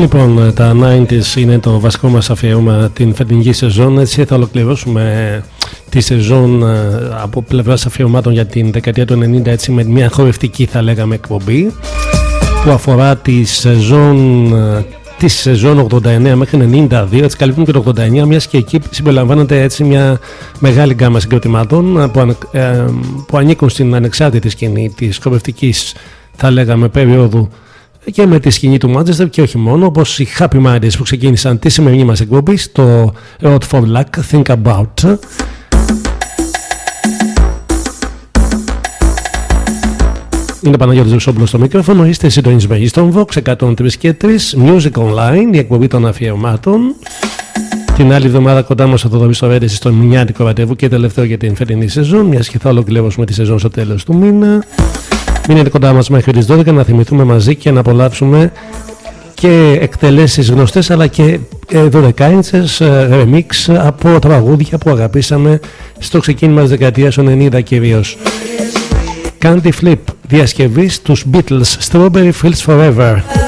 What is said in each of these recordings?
Λοιπόν, τα 90s είναι το βασικό μας αφιέρωμα την φετινή σεζόν. Έτσι θα ολοκληρώσουμε τη σεζόν ε, από πλευράς αφιερωμάτων για την δεκαετία του 90 έτσι με μια χορευτική θα λέγαμε εκπομπή που αφορά τη σεζόν ε, τη σεζόν 89 μέχρι 92, έτσι καλύπτουν και το 89, μιας και εκεί συμπεριλαμβάνεται έτσι μια μεγάλη γκάμα συγκροτημάτων ε, που, που ανήκουν στην ανεξάρτητη σκηνή της χορευτικής, θα λέγαμε, περίοδου και με τη σκηνή του Manchester και όχι μόνο, όπως οι Happy Minds που ξεκίνησαν τη σημερινή μας εκπομπή στο Road for Luck, Think About. Είναι Παναγιώτης Ζωσόπουλος στο μικρόφωνο, είστε συντονισμένοι στον Vox 103 και 3, Music Online, η εκπομπή των αφιερωμάτων. Την άλλη εβδομάδα κοντά μας ο Θοδωρή Σοβέντεση στο Μινιάτικο Ραντεβού και τελευταίο για την φετινή σεζόν, μιας και θα ολοκληρώσουμε τη σεζόν στο τέλος του μήνα. Μείνετε κοντά μας μέχρι τις 12 να θυμηθούμε μαζί και να απολαύσουμε και εκτελέσεις γνωστές αλλά και δωδεκάιντσες ε, remix από τραγούδια που αγαπήσαμε στο ξεκίνημα της δεκαετίας 90 κυρίως. Candy Flip διασκευής στους Beatles Strawberry Fields Forever.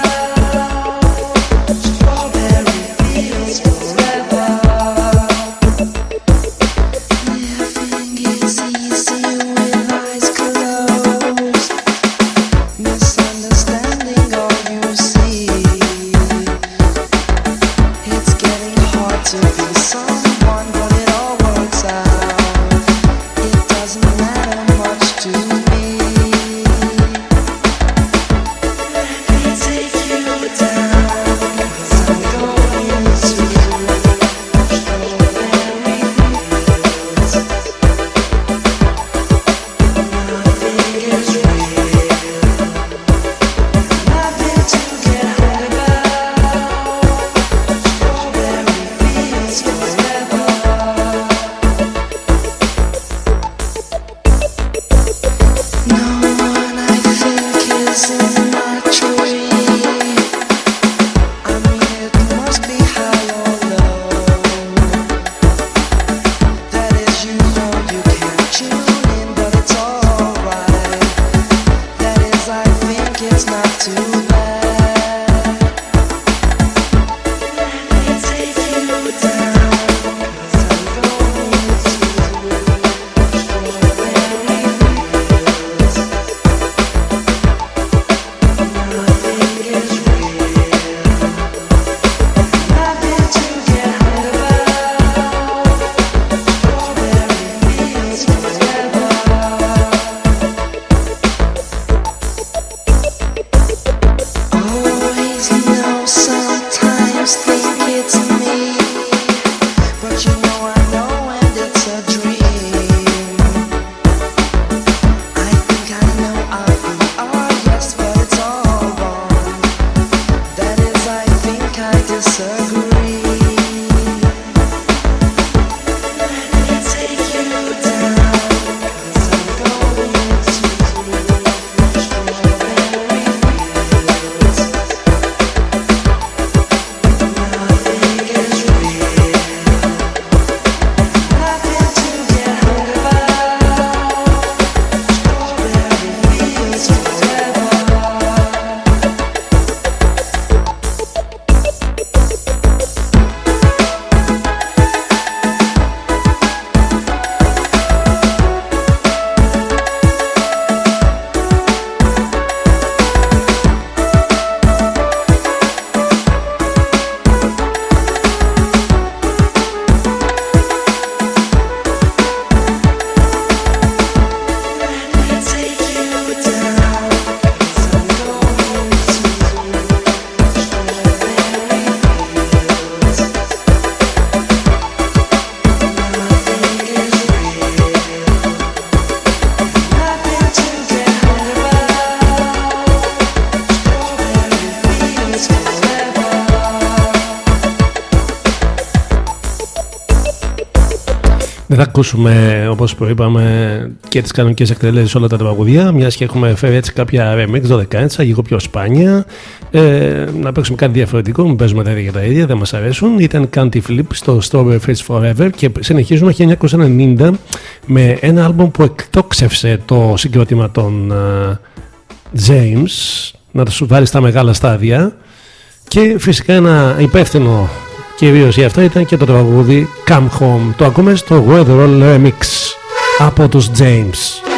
Θα ακούσουμε όπως προείπαμε και τις κανονικές εκτελέσεις όλα τα τραγουδία, μιας και έχουμε φέρει έτσι κάποια remix 12 λίγο πιο σπάνια. Ε, να παίξουμε κάτι διαφορετικό, μην παίζουμε τα ίδια για τα ίδια, δεν μας αρέσουν. Ήταν Canty Flip στο Strawberry Fields Forever και συνεχίζουμε 1990 με ένα άλμπομ που εκτόξευσε το συγκρότημα των uh, James να το σου βάλεις στα μεγάλα στάδια Και φυσικά ένα υπεύθυνο κυρίω για αυτό ήταν και το τραγούδι Come Home. Το ακούμε στο Weather All Remix από τους James.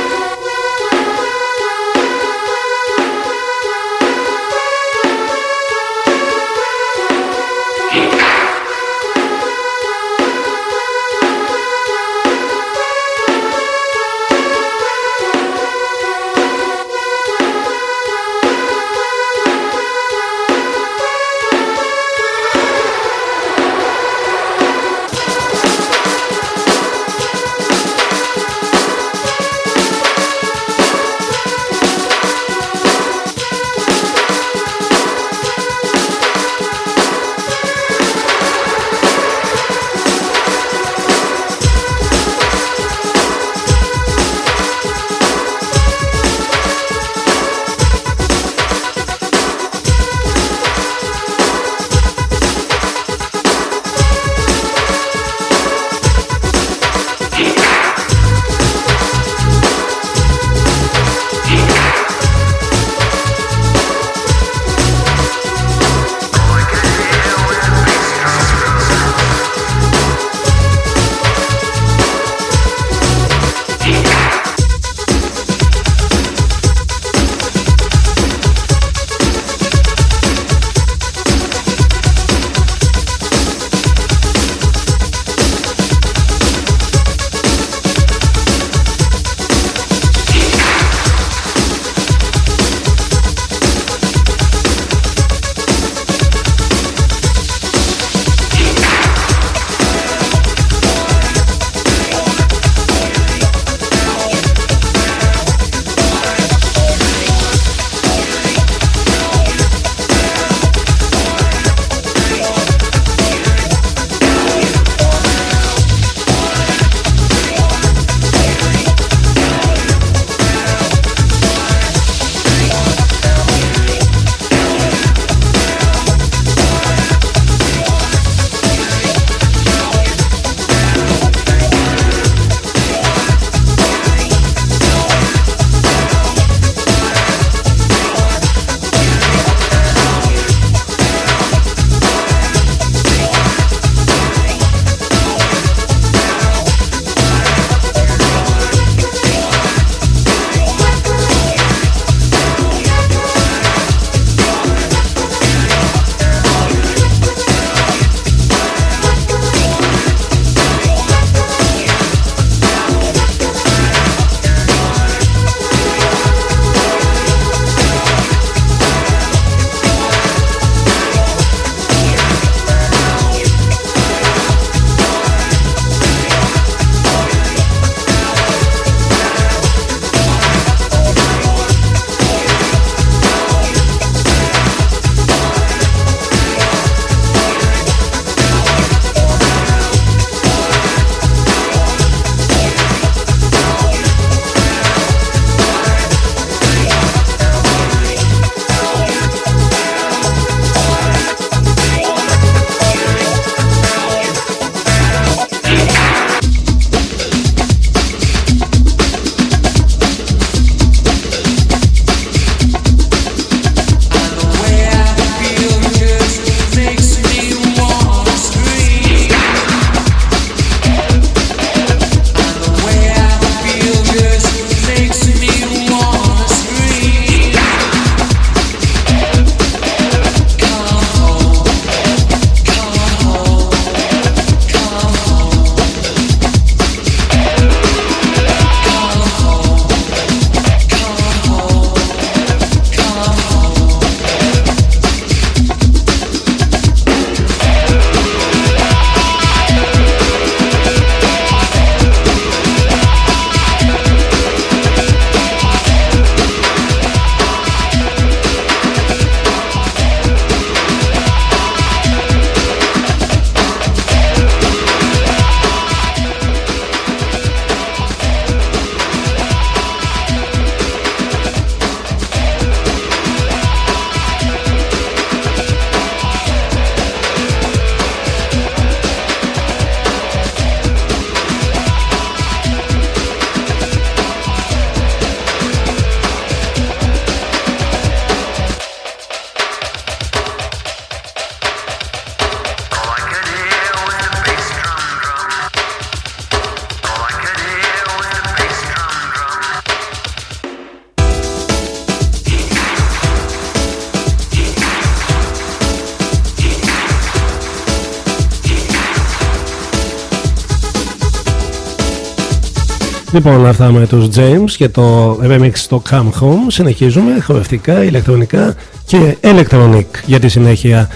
Λοιπόν, αυτά με τους James και το remix στο Come Home. Συνεχίζουμε χορευτικά, ηλεκτρονικά και electronic για τη συνέχεια.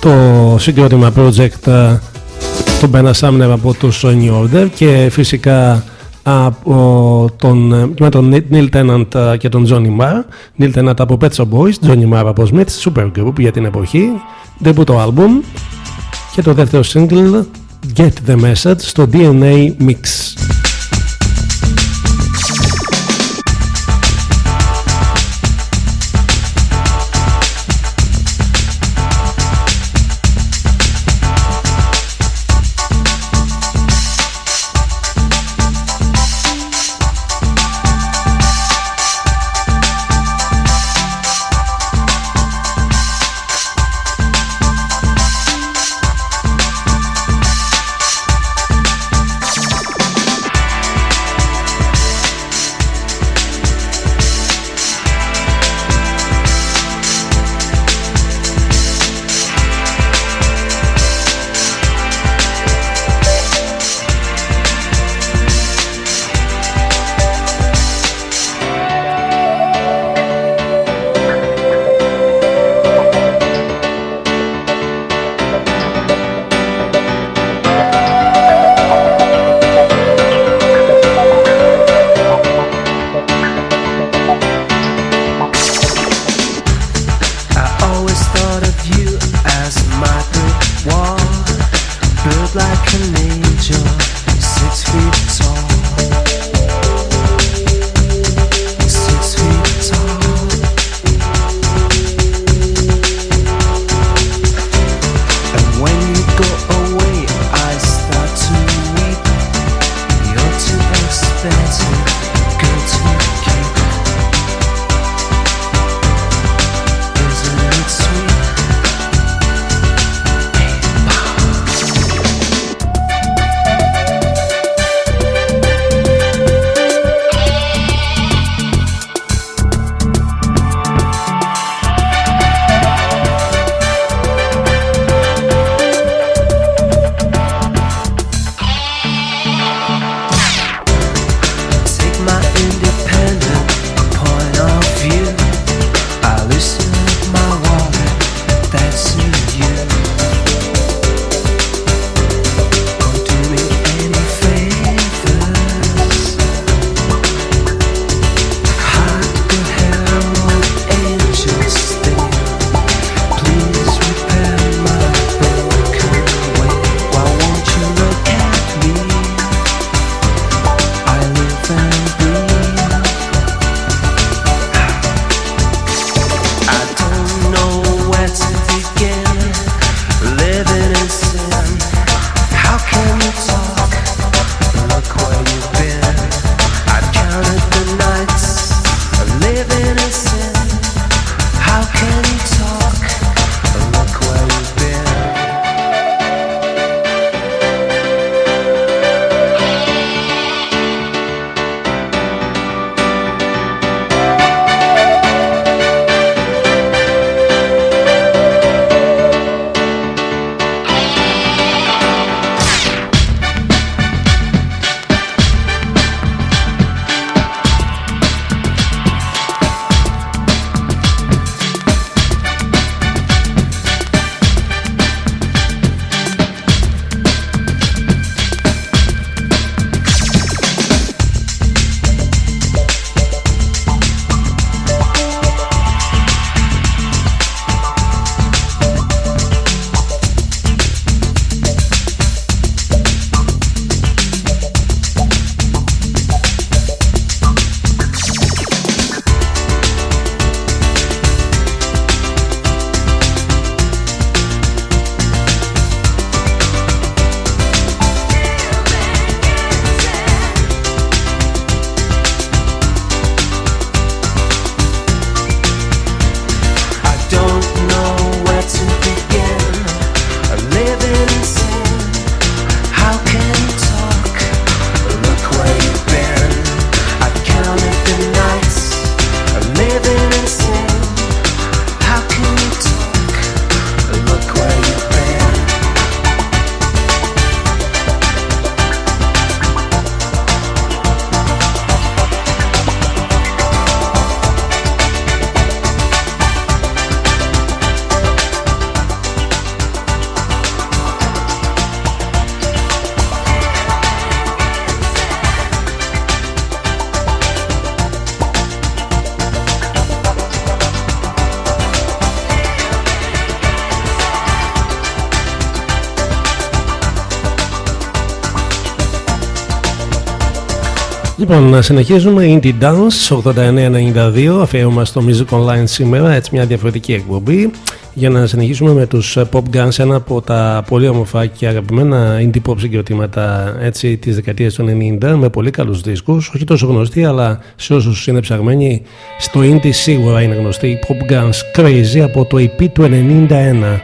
Το συγκρότημα project ε, τον Μπένα Σάμνερ από τους New Order και φυσικά από τον, ε, με τον Neil Tennant ε, και τον Johnny Marr. Neil Tennant από Pet Shop Boys, Johnny Marr από Smith, Super Group για την εποχή. Debut το album και το δεύτερο single Get the Message στο DNA Mix. Λοιπόν, συνεχίζουμε. Indie Dance 8992 αφιέρωμα στο Music Online σήμερα, έτσι μια διαφορετική εκπομπή. Για να συνεχίσουμε με τους Pop Guns ένα από τα πολύ όμορφα και αγαπημένα indie pop συγκροτήματα έτσι της δεκαετίας του 90 με πολύ καλούς δίσκους, όχι τόσο γνωστοί αλλά σε όσους είναι ψαγμένοι στο indie σίγουρα είναι γνωστοί. Pop Guns Crazy από το EP του 91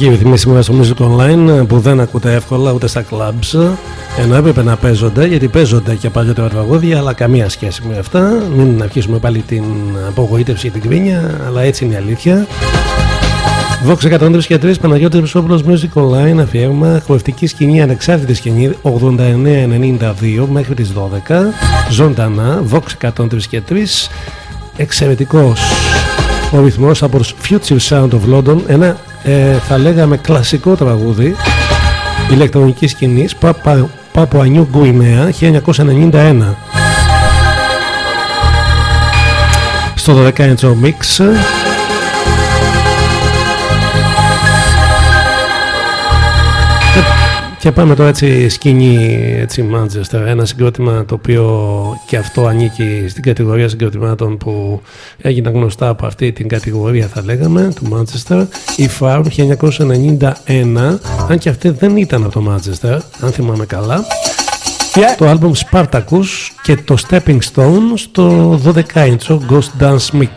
χορευτική ρυθμή σήμερα στο Music Online που δεν ακούτε εύκολα ούτε στα clubs. Ενώ έπρεπε να παίζονται γιατί παίζονται και παλιότερα τραγούδια αλλά καμία σχέση με αυτά. Μην αρχίσουμε πάλι την απογοήτευση και την κρίνια αλλά έτσι είναι η αλήθεια. Vox 103 και 3 Παναγιώτης Μισόπουλος Music Online αφιέρωμα χορευτική σκηνή ανεξάρτητη σκηνή 89-92 μέχρι τις 12 ζωντανά Vox 103 και 3 εξαιρετικός ο ρυθμός από τους Future Sound of London ένα ε, θα λέγαμε κλασικό τραγούδι ηλεκτρονικής σκηνής Πάπου Ανιού Γκουινέα 1991 στο 12 inch mix Και πάμε τώρα έτσι σκηνή έτσι Manchester, ένα συγκρότημα το οποίο και αυτό ανήκει στην κατηγορία συγκροτημάτων που έγιναν γνωστά από αυτή την κατηγορία θα λέγαμε του Manchester η Farm 1991 αν και αυτή δεν ήταν από το Manchester αν θυμάμαι καλά yeah. το album Spartacus και το Stepping Stone στο 12 inch Ghost Dance Mix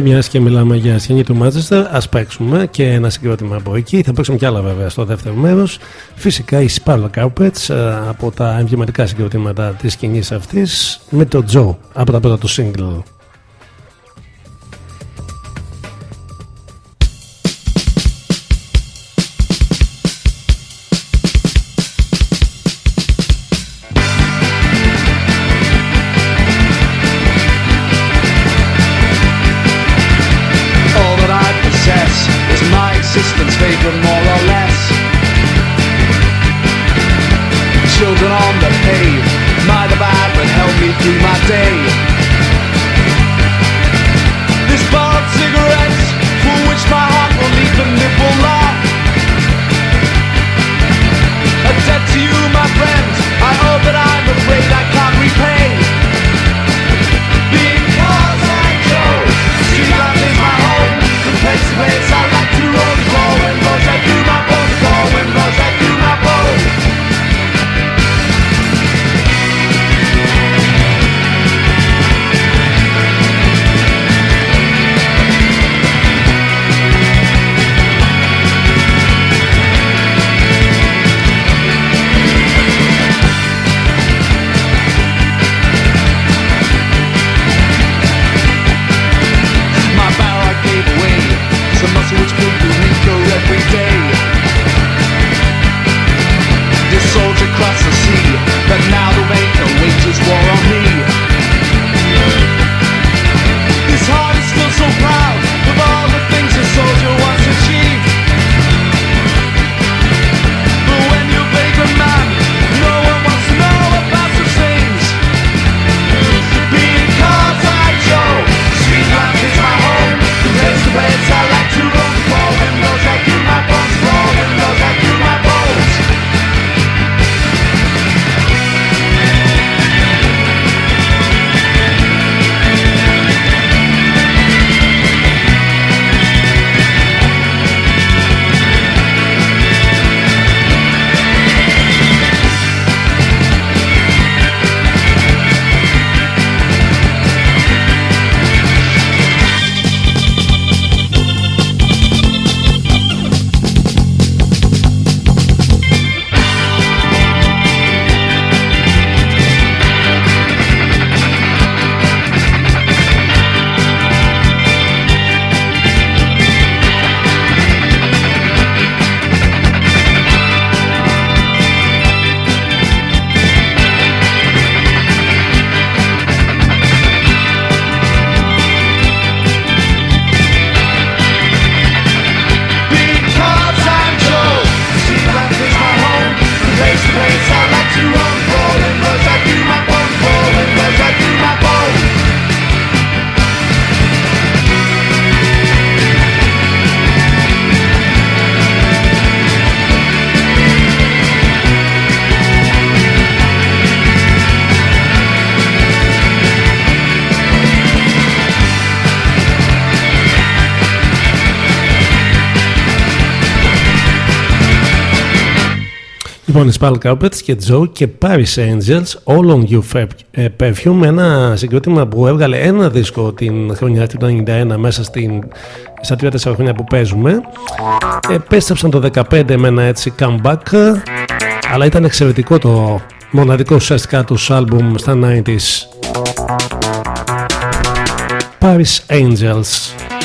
Και μια και μιλάμε για σκηνή του Μάτσεστερ, ας παίξουμε και ένα συγκρότημα από εκεί. Θα παίξουμε κι άλλα βέβαια στο δεύτερο μέρος. Φυσικά η Sparrow Carpets ε, από τα εμβληματικά συγκροτήματα της σκηνής αυτής με το Joe από τα πρώτα του single. Λοιπόν, Spal Carpets και Joe και Paris Angels, All on You ε, Perfume, ένα συγκρότημα που έβγαλε ένα δίσκο την χρονιά του 1991 μέσα στην, στα 3-4 χρόνια που παίζουμε. Επέστρεψαν το 2015 με ένα έτσι comeback, αλλά ήταν εξαιρετικό το μοναδικό ουσιαστικά τους άλμπουμ στα 90s. Paris Angels.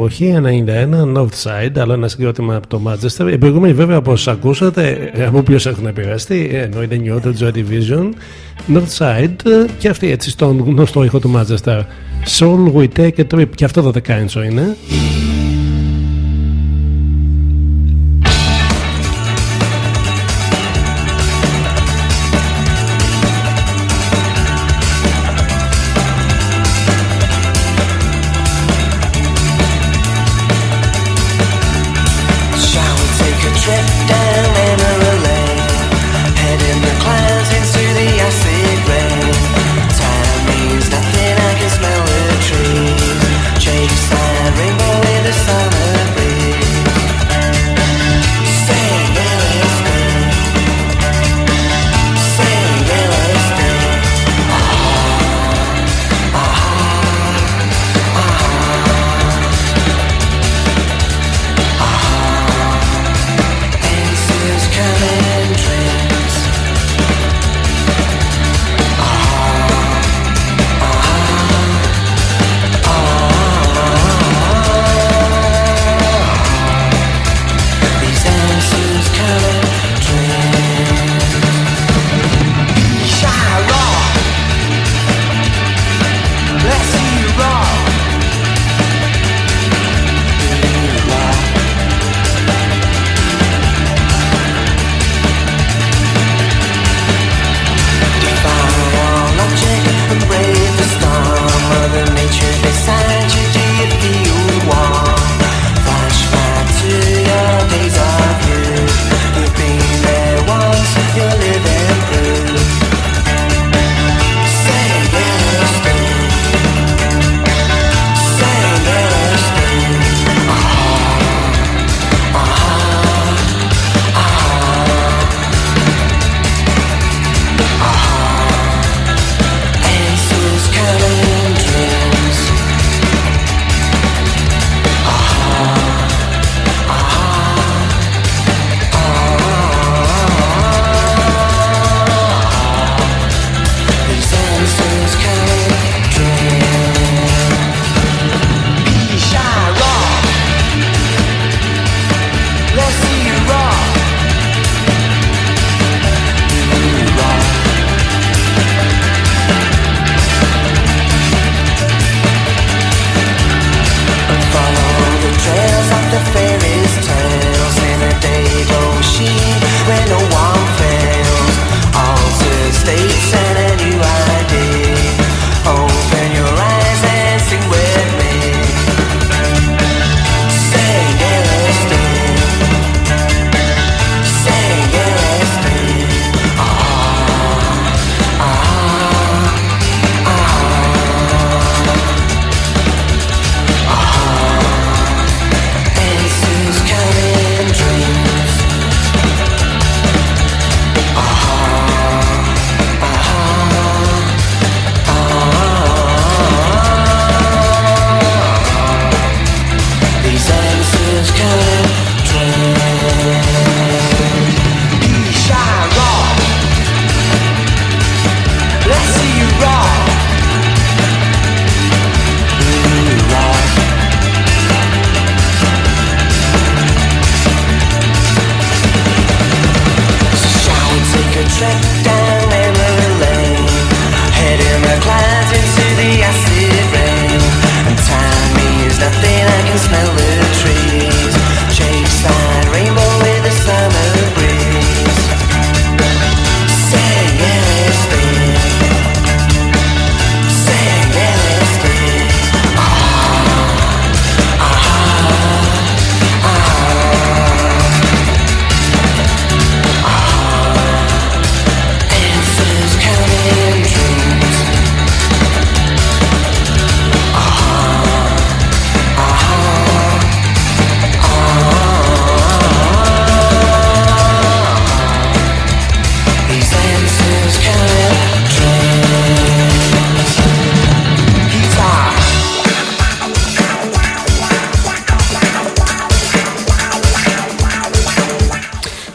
Εποχή, 91, Northside, άλλο ένα συγκρότημα από το Manchester. Οι προηγούμενοι, βέβαια, όπω ακούσατε, από ποιου έχουν επηρεαστεί, εννοείται New Order, Joy Division, Northside και αυτή έτσι στον γνωστό ήχο του Manchester. Soul We Take a Trip, και αυτό το δεκάιντσο είναι.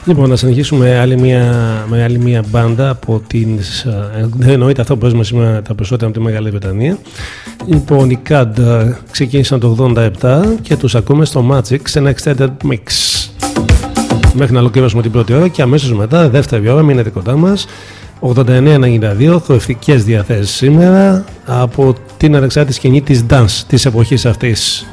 Λοιπόν, να συνεχίσουμε άλλη μια, με άλλη μια μπάντα από την. Δεν εννοείται αυτό που παίζουμε σήμερα τα περισσότερα από τη Μεγάλη Βρετανία. Λοιπόν, οι CAD ξεκίνησαν το 87 και τους ακούμε στο Magic σε ένα extended mix. Μέχρι να ολοκληρώσουμε την πρώτη ώρα και αμέσως μετά, δεύτερη ώρα, μείνετε κοντά μας. 89-92, χορευτικές διαθέσεις σήμερα από την ανεξάρτητη σκηνή της dance της εποχής αυτής.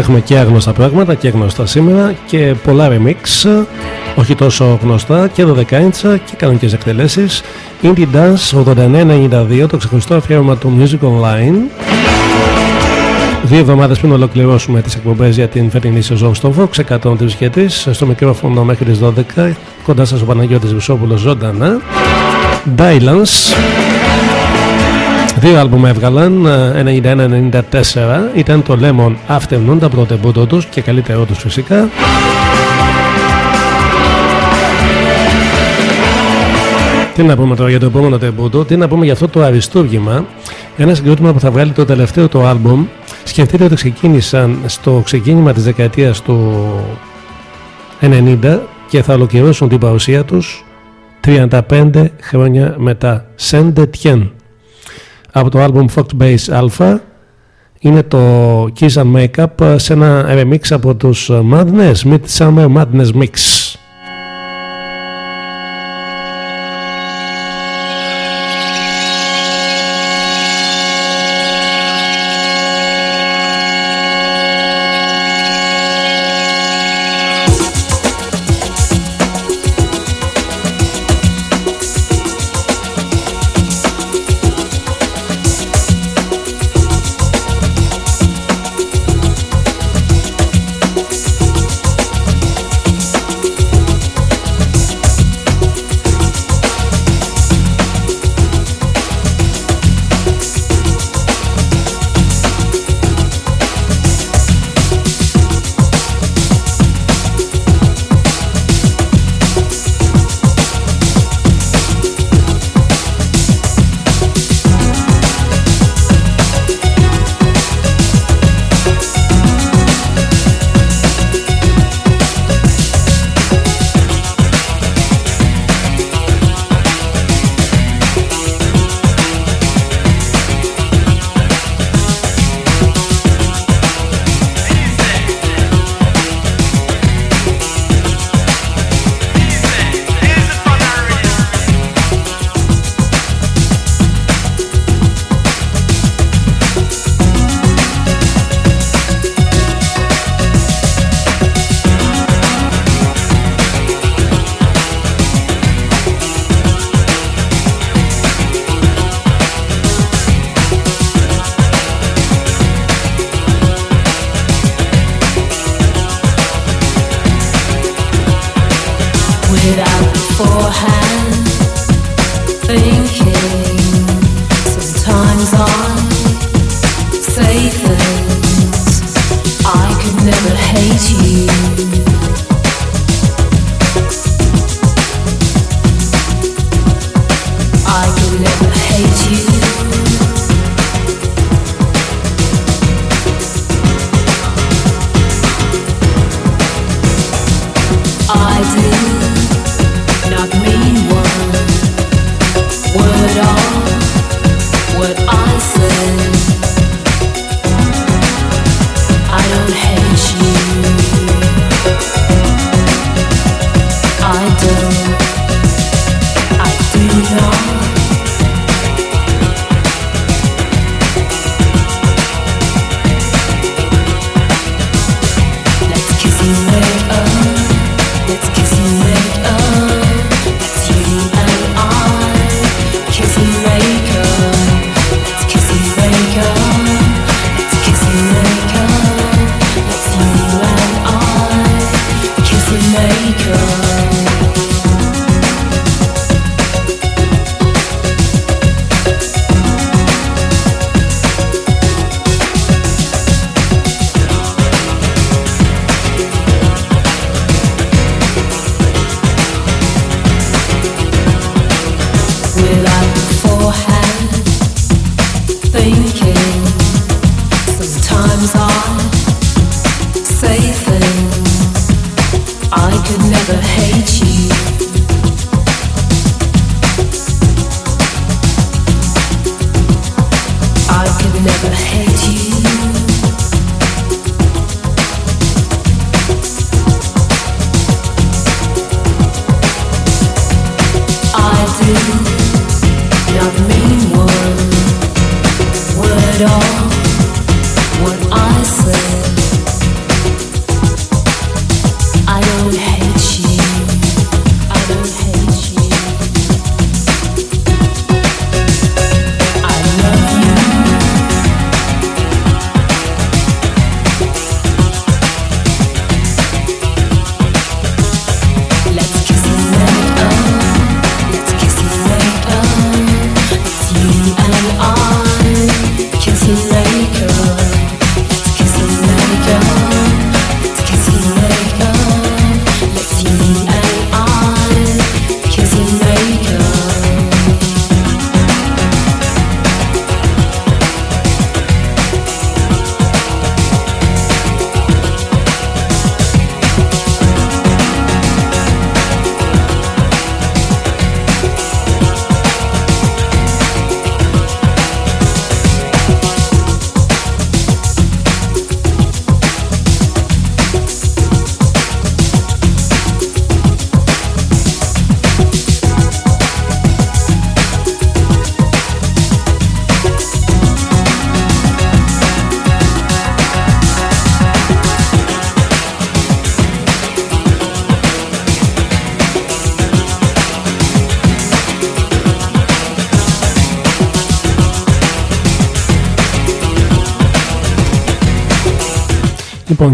Είπαμε θα έχουμε και άγνωστα πράγματα και γνωστά σήμερα και πολλά remix όχι τόσο γνωστά και 12 inch και κανονικές εκτελέσεις. Indie Dance 89-92 το ξεχωριστό αφιέρωμα του Music Online. Δύο εβδομάδες πριν ολοκληρώσουμε τις εκπομπές για την φετινή σεζόν στο Vox 103 και στο μικρόφωνο μέχρι τις 12 κοντά σας ο Παναγιώτης Βυσόπουλο ζωντανά. Dylans Δύο άλμπουμ έβγαλαν 91-94 ήταν το Lemon Afternoon τα πρώτα εμπούτο τους και καλύτερό τους φυσικά. Τι να πούμε τώρα για το επόμενο τεμπούτο, τι να πούμε για αυτό το αριστούργημα. Ένα συγκρότημα που θα βγάλει το τελευταίο το άλμπουμ. Σκεφτείτε ότι ξεκίνησαν στο ξεκίνημα της δεκαετίας του 90 και θα ολοκληρώσουν την παρουσία τους 35 χρόνια μετά. Saint Etienne από το άλμπουμ Fox Base Alpha είναι το Kiss and Makeup σε ένα remix από τους Madness Midsummer Madness Mix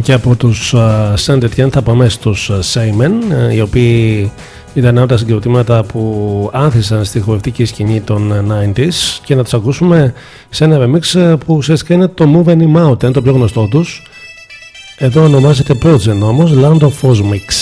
και από τους Saint Etienne θα πάμε στους Σέιμεν οι οποίοι ήταν από τα συγκροτήματα που άνθησαν στη χορευτική σκηνή των 90s και να τους ακούσουμε σε ένα remix που ουσιαστικά είναι το Move Any Mountain, το πιο γνωστό τους. Εδώ ονομάζεται Progen όμως, Land of Cosmics.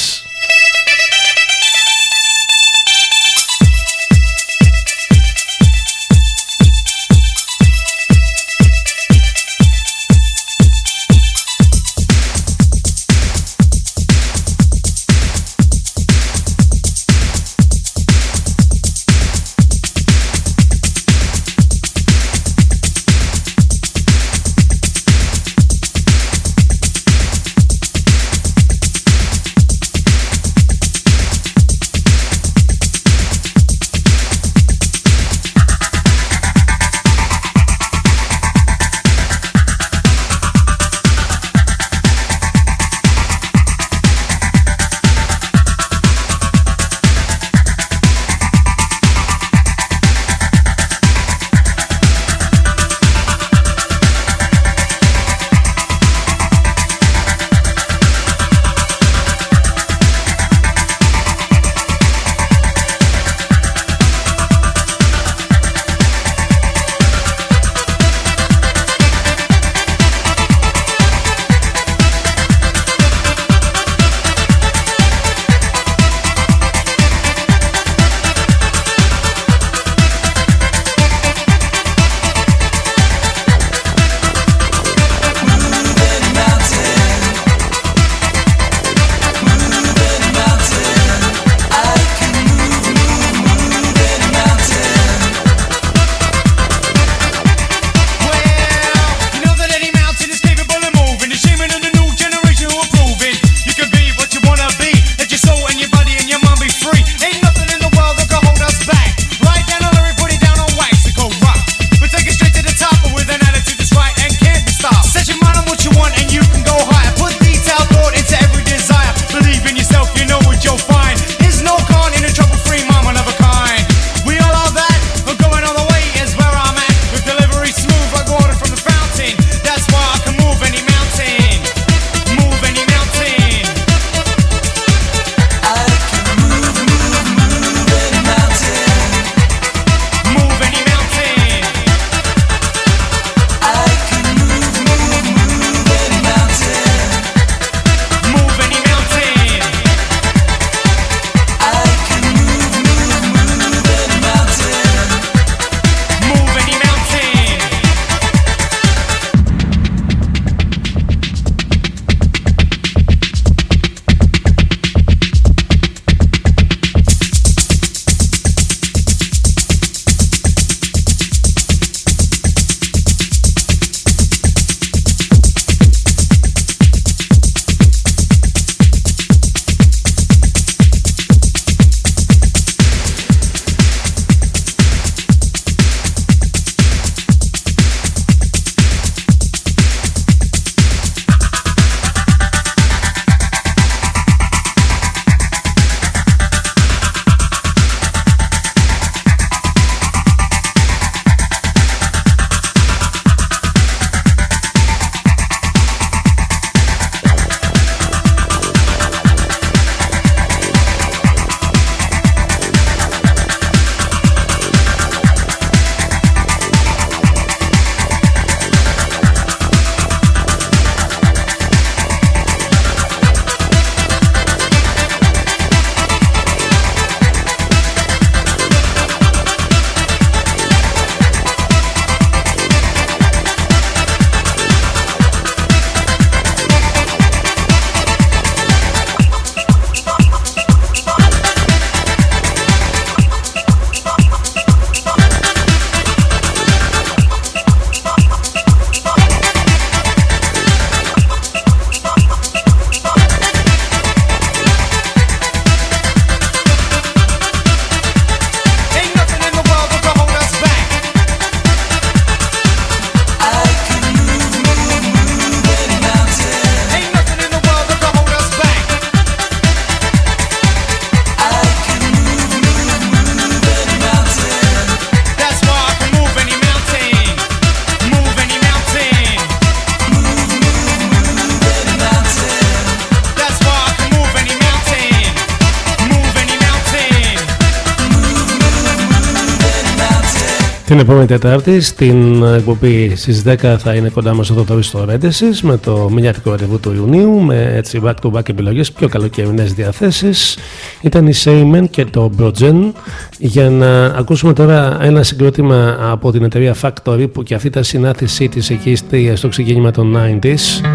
Επόμενη Τετάρτη στην εκπομπή στις 10 θα είναι κοντά μας ο Θοδωρή στο Ρέντεσης με το μηνιάτικο ραντεβού του Ιουνίου με έτσι back to back επιλογές, πιο καλοκαιρινέ διαθέσεις. Ήταν η Seymen και το Brogen. Για να ακούσουμε τώρα ένα συγκρότημα από την εταιρεία Factory που και αυτή ήταν συνάθησή της εκεί στο ξεκίνημα των 90s.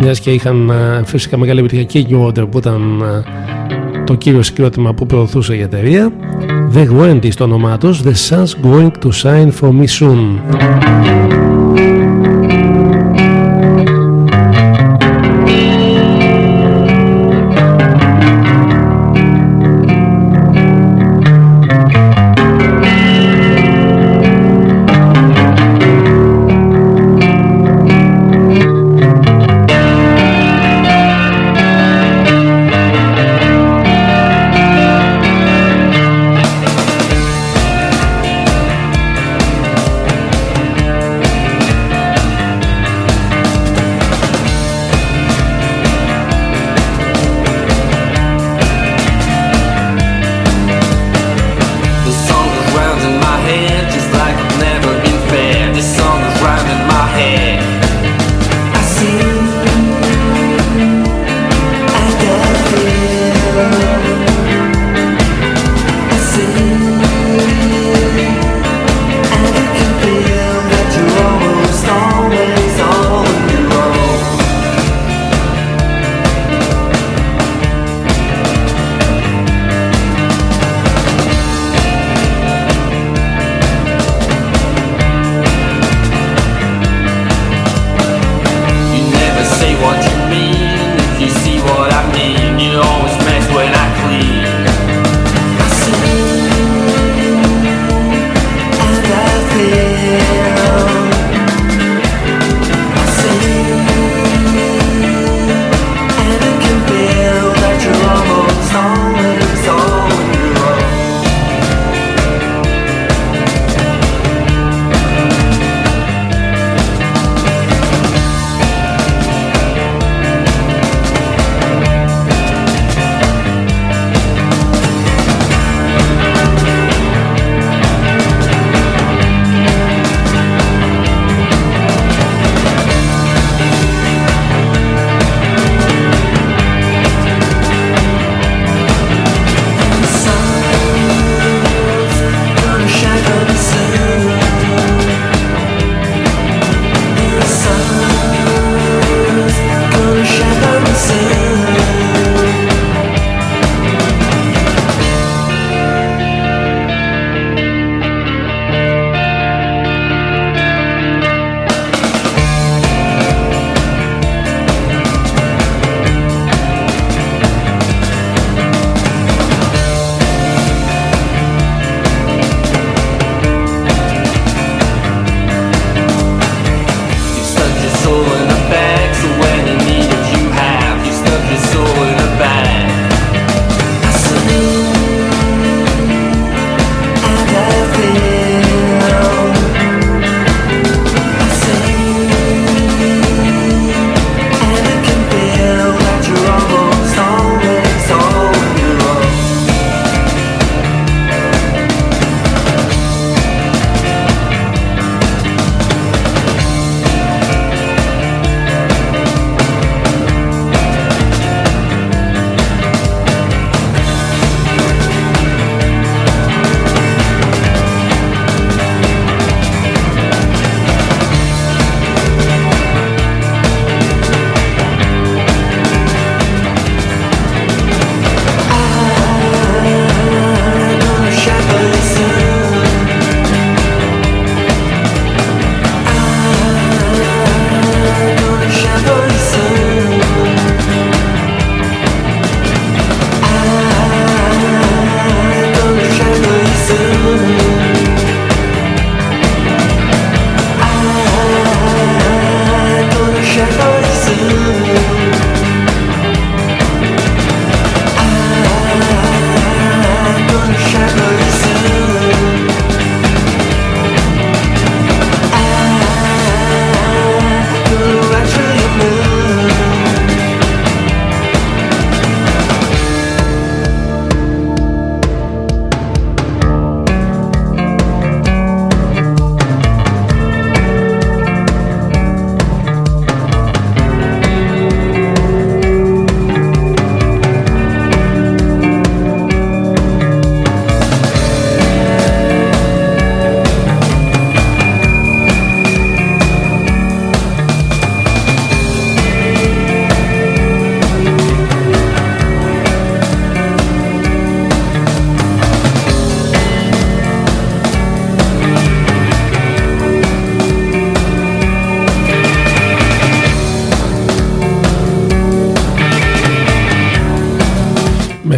Μιας και είχαν φυσικά μεγάλη επιτυχία και New Order που ήταν το κύριο συγκρότημα που προωθούσε η εταιρεία. The Wendy στο όνομά τους The Sun's Going to Shine For Me Soon.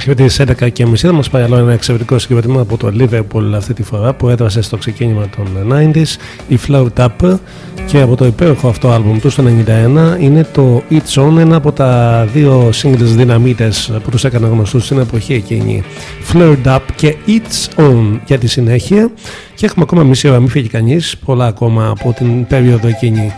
Μέχρι τις 11 και μισή θα μας πάει άλλο ένα εξαιρετικό συγκρότημα από το Liverpool αυτή τη φορά που έδρασε στο ξεκίνημα των 90s, η Float Up και από το υπέροχο αυτό άλμπουμ του στο 91 είναι το It's On, ένα από τα δύο singles δυναμίτες που τους έκαναν γνωστούς στην εποχή εκείνη. Flirt Up και It's On για τη συνέχεια και έχουμε ακόμα μισή ώρα, μην φύγει κανείς, πολλά ακόμα από την περίοδο εκείνη.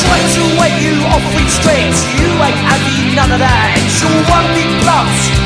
Trying to wake you off with straight. You ain't having none of that. It's your one big plus.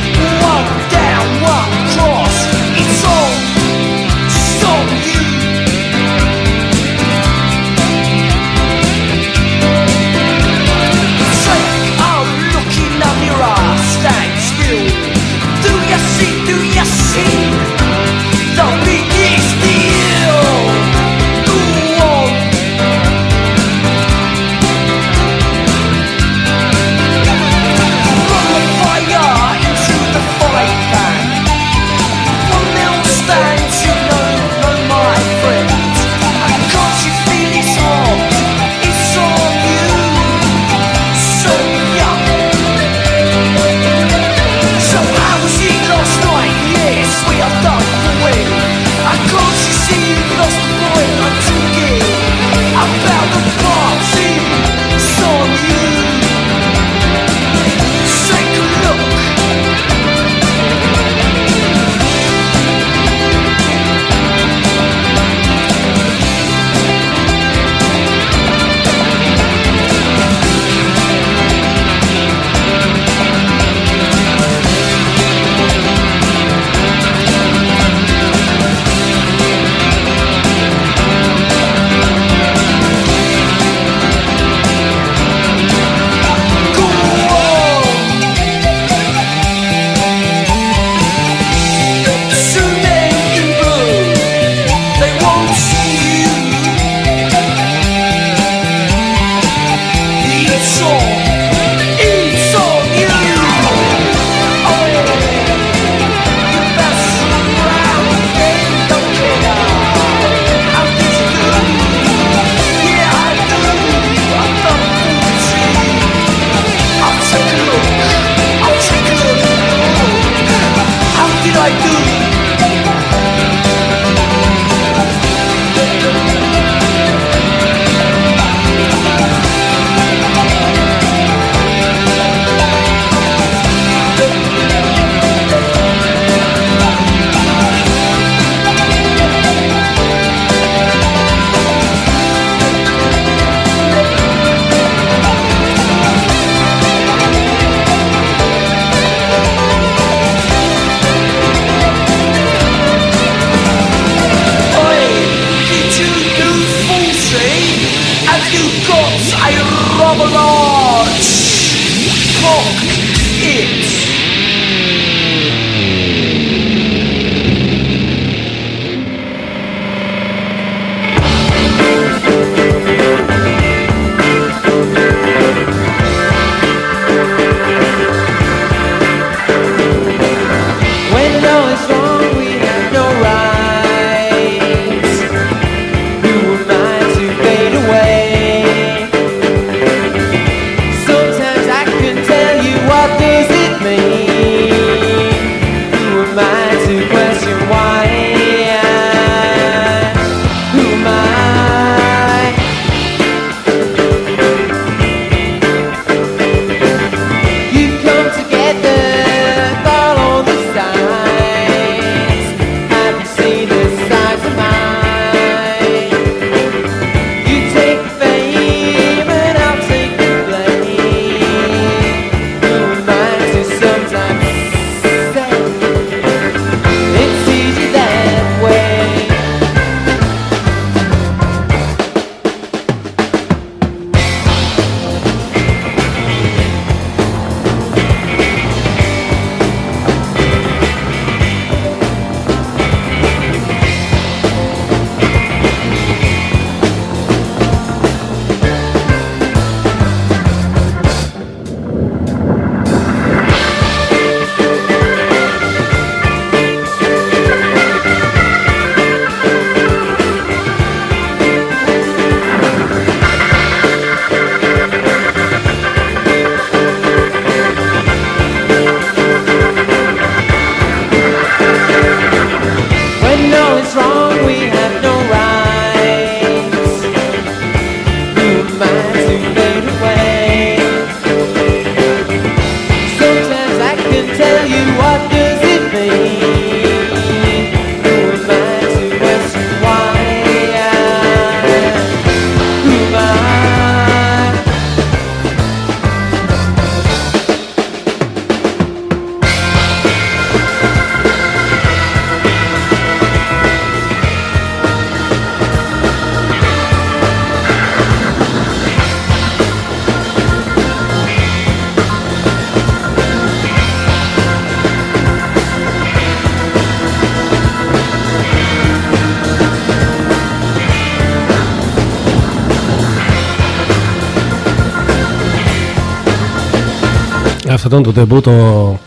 Αυτό ήταν το τεμπού το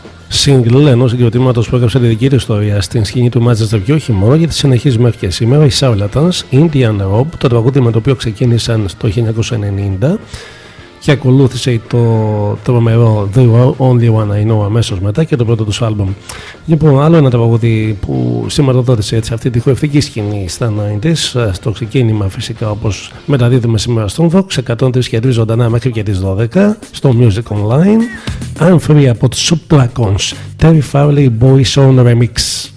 single ενός συγκροτήματος που έγραψε τη δική του ιστορία στην σκηνή του Manchester και όχι μόνο, γιατί συνεχίζει μέχρι και σήμερα. Οι Charlatans, Indian Rob, το τραγούδι με το οποίο ξεκίνησαν στο 1990 και ακολούθησε το τρομερό The Only One I Know αμέσως μετά και το πρώτο τους άλμπομ. Λοιπόν, άλλο ένα τραγούδι που σηματοδότησε έτσι αυτή τη χορευτική σκηνή στα 90s, στο ξεκίνημα φυσικά όπως μεταδίδουμε σήμερα στον Vox, 103 και 3 ζωντανά μέχρι και τις 12 στο Music Online. I'm free από τους Subtracons, Terry Farley Boys on Remix.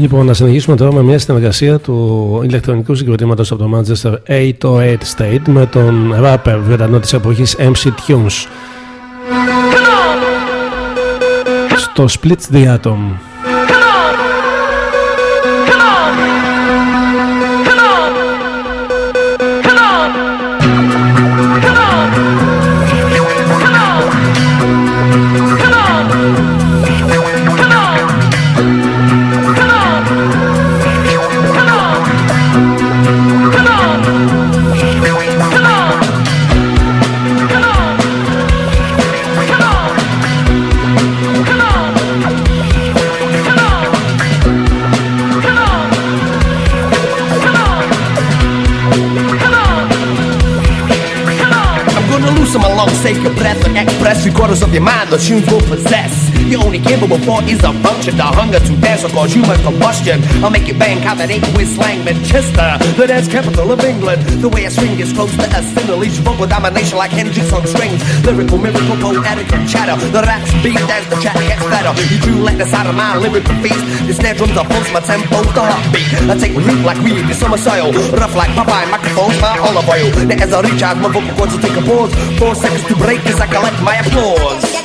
Λοιπόν, να συνεχίσουμε τώρα με μια συνεργασία του ηλεκτρονικού συγκροτήματος από το Manchester 808 State με τον rapper Βρετανό της εποχής MC Tunes. Στο Splits the Atom. Three quarters of your mind the tunes will possess. You're only capable for is a function. The hunger to dance will cause human combustion. I'll make you bang that eight with slang Manchester, the dance capital of England. The way I swing is close to a sinner, vocal domination like Hendrix on strings. Lyrical, miracle, poetical chatter. The raps beat as the chat gets better. You do let the side of my lyrical feast. The snare drums are pulse, my tempo's the heartbeat. I take root like weed, the summer soil. Rough like Popeye, microphones, my olive oil. Then as I recharge, my vocal cords will take a pause. Four seconds to break as I collect my applause.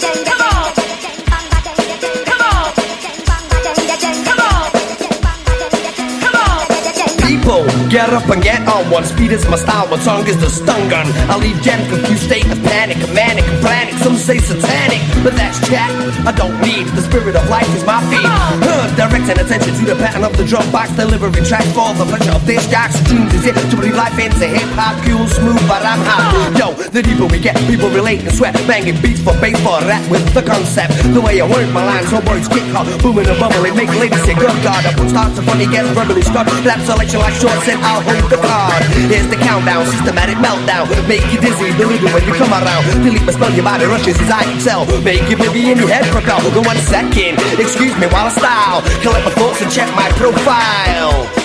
Get up and get on one. Speed is my style, my tongue is the stun gun. I leave Jen confused state of panic, manic, frantic. Some say satanic, but that's chat. I don't need the spirit of life is my feet. Huh, directing attention to the pattern of the drum box delivery track for the pleasure of this jocks. Dreams is it to breathe life into hip hop, cool, smooth, but I'm hot. Yo, the deeper we get, people relate and sweat. Banging beats for bass for rap with the concept. The way I work my lines, so boys kick hard, booming and bubbling, make ladies say good God. I put starts to funny, get verbally stuck. Rap selection like short and I'll hold the card. Here's the countdown, systematic meltdown. Make you dizzy, delusional when you come around. Delete my spell, your body rushes as I excel. Make you baby in your head propel. Go one second, excuse me while I style. Collect my thoughts and check my profile.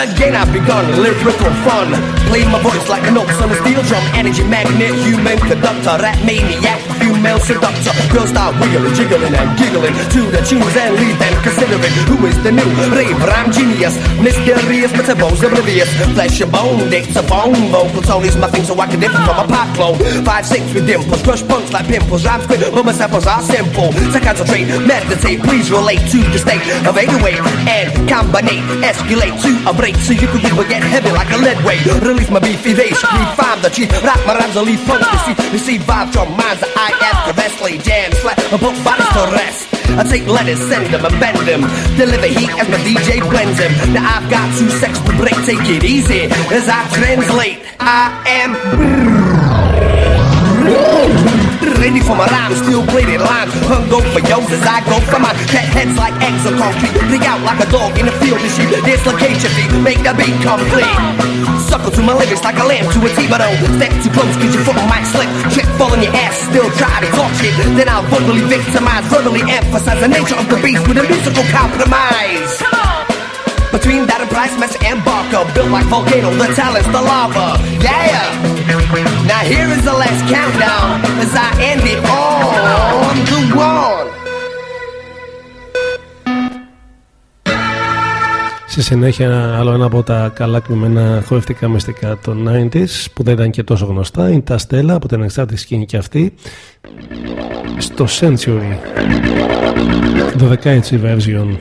Again I've begun lyrical fun. Play my voice like a notes on a steel drum. Energy magnet, human conductor. Rap maniac, female seductor. Girls start wiggling, jiggling and giggling. To the tunes and lead them considering. Who is the new raver, I'm genius? Mysterious but supposed oblivious. Flesh and bone, phone Vocal tone is my thing so I can differ from a pop clone. Five, six with dimples, crush punks like pimples. Rhymes quick, but my samples are simple. So concentrate, meditate, please relate to the state of 808 And combine, escalate to a break So you can people get heavy like a lead weight. Release my beefy bass, refine the chief Rock my rhymes, I leave punks receive, receive vibes from minds that I ask Correctly jam, slap, put bodies to rest. I take letters, send them and bend them. Deliver heat as my DJ blends them. Now I've got two seconds to break, take it easy As I translate, I am Ready for my rhymes, still bladed lines Hung for yours as I go for my Cat heads like eggs of concrete. Dig out like a dog in a field of sheep Dislocate your feet, make the beat complete. Suckle to my lyrics like a lamb to a T-bone. Step too close cause your foot might slip. Trip fall on your ass, still try to talk shit. Then I'll vocally victimize, verbally emphasize The nature of the beast with a musical compromise between that and Price, and Barker Built like volcano, the talent's the lava. Yeah! Now here is the last countdown As I end it on the one Στη συνέχεια άλλο ένα από τα καλά κρυμμένα χορευτικά μυστικά των 90s που δεν ήταν και τόσο γνωστά είναι τα Στέλλα από την εξάρτητη σκηνή και αυτή. Στο Century. 12 έτσι version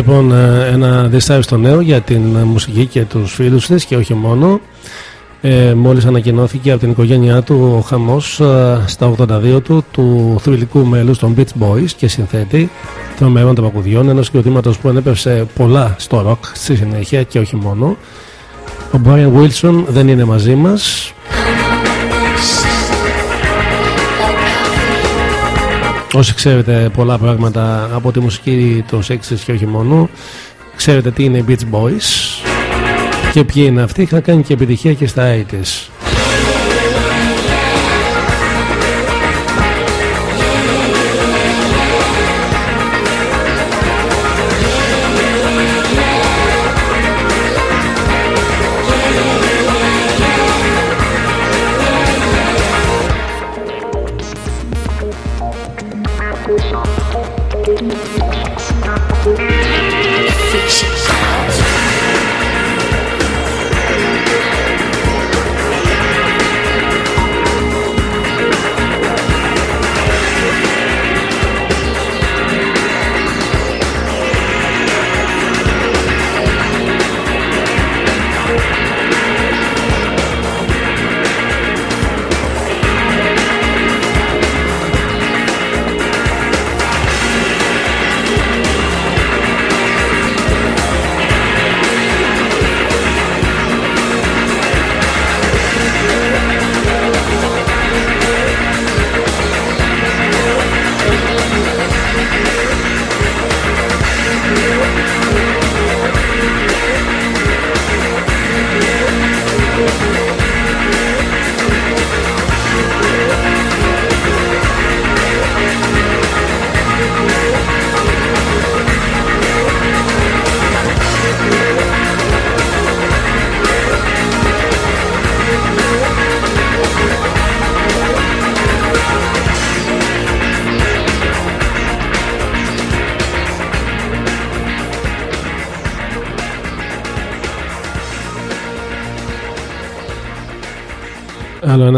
Λοιπόν, ε, ένα διστάριστο νέο για την μουσική και τους φίλους της και όχι μόνο. Ε, μόλις ανακοινώθηκε από την οικογένειά του ο χαμός ε, στα 82 του του θρηλυκού μέλους των Beach Boys και συνθέτη τρομερών των πακουδιών ενός συγκροτήματος που ανέπευσε πολλά στο rock στη συνέχεια και όχι μόνο. Ο Brian Wilson δεν είναι μαζί μας. Όσοι ξέρετε πολλά πράγματα από τη μουσική των Sexes και όχι μόνο, ξέρετε τι είναι οι Beach Boys και ποιοι είναι αυτοί. Είχαν κάνει και επιτυχία και στα 80's.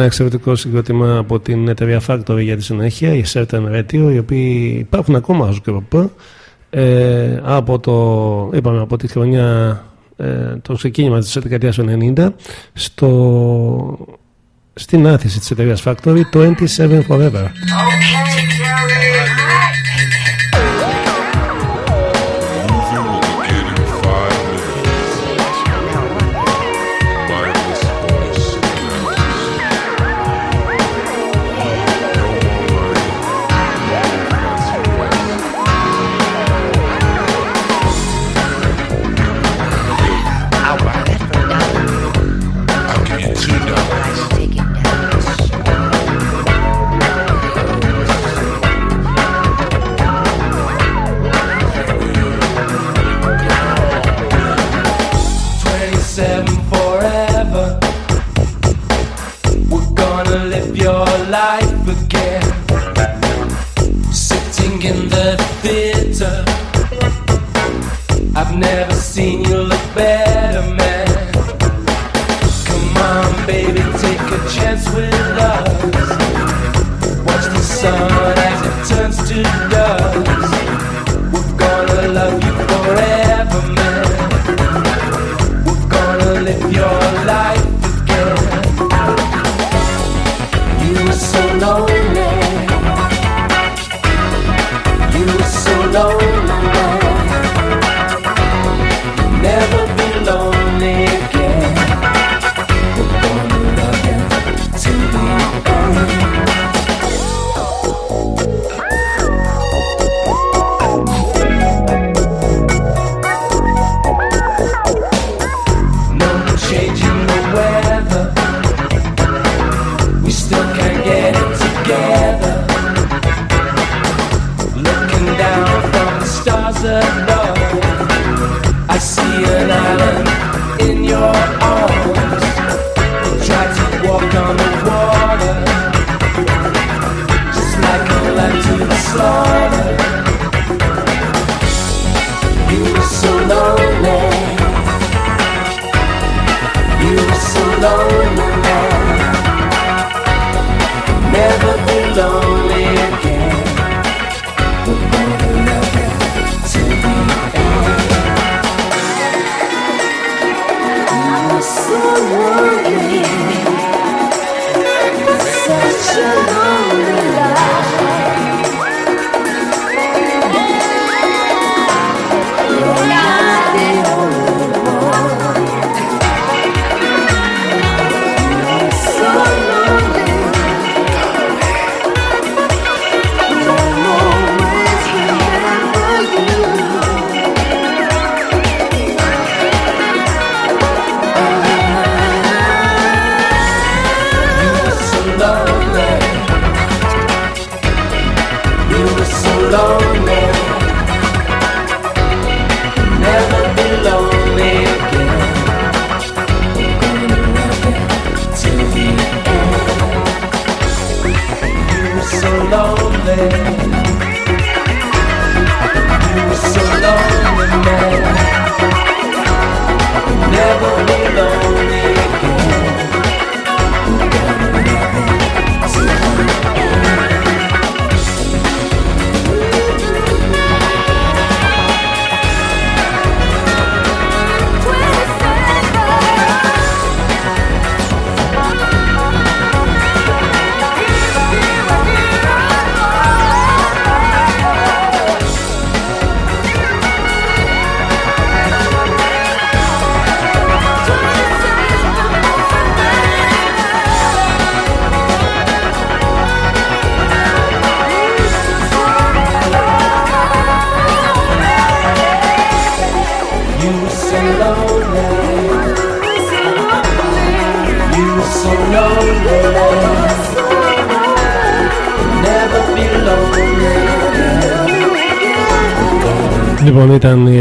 Ένα εξαιρετικό συγκρότημα από την εταιρεία Factory για τη συνέχεια, η Certain Radio, οι οποίοι υπάρχουν ακόμα ως group. Ε, από, το, είπαμε, από τη χρονιά ε, το ξεκίνημα της δεκαετίας του 90 στο, στην άθηση της εταιρείας Factory 27 Forever.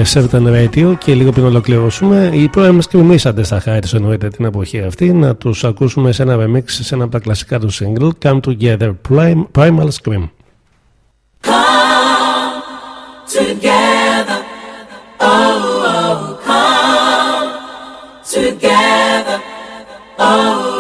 Λοιπόν, ήταν η Certain Radio και λίγο πριν ολοκληρώσουμε, οι πρώην μας κρυμίσαντε στα χάρη εννοείται την εποχή αυτή, να τους ακούσουμε σε ένα remix σε ένα από τα κλασικά του single, Come Together Primal Scream. Come together, oh, oh, come together, oh, oh.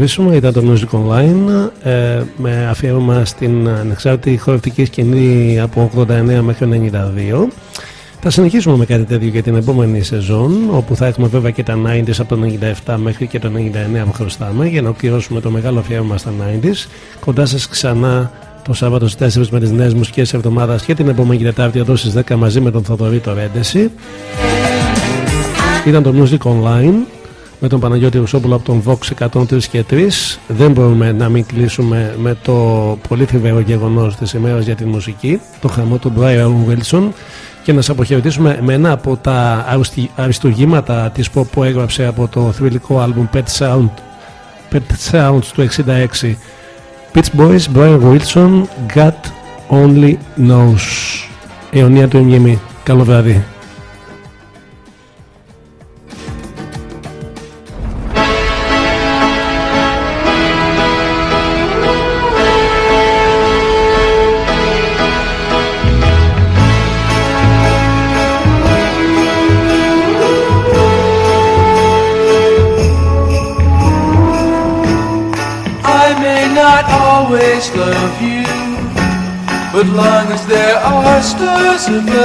Αφήσουμε. Ήταν το Music Online ε, με αφιέρωμα στην ανεξάρτητη χορευτική σκηνή από 89 μέχρι 92. Θα συνεχίσουμε με κάτι τέτοιο για την επόμενη σεζόν, όπου θα έχουμε βέβαια και τα 90s από το 97 μέχρι και το 99 που χρωστάμε, για να ολοκληρώσουμε το μεγάλο αφιέρωμα στα 90s. Κοντά σας ξανά το Σάββατο στις 4 με τις νέες μουσικές εβδομάδας και την επόμενη Τετάρτη εδώ στις 10 μαζί με τον Θοδωρή το Ρέντεση. Ήταν το Music Online με τον Παναγιώτη Ρουσόπουλο από τον Vox 103 και 3. Δεν μπορούμε να μην κλείσουμε με το πολύ θλιβερό γεγονός της ημέρας για τη μουσική, το χαμό του Brian Wilson. Και να σας αποχαιρετήσουμε με ένα από τα αριστουργήματα της pop που έγραψε από το θρηλυκό άλμπουμ Pet, Sound, Pet Sounds του 66 Beach Boys, Brian Wilson, God Only Knows. Αιωνία του Εμγεμή καλό βράδυ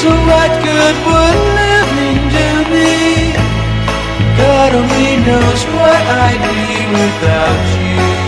So what good would living do me? God only knows what I'd be without you.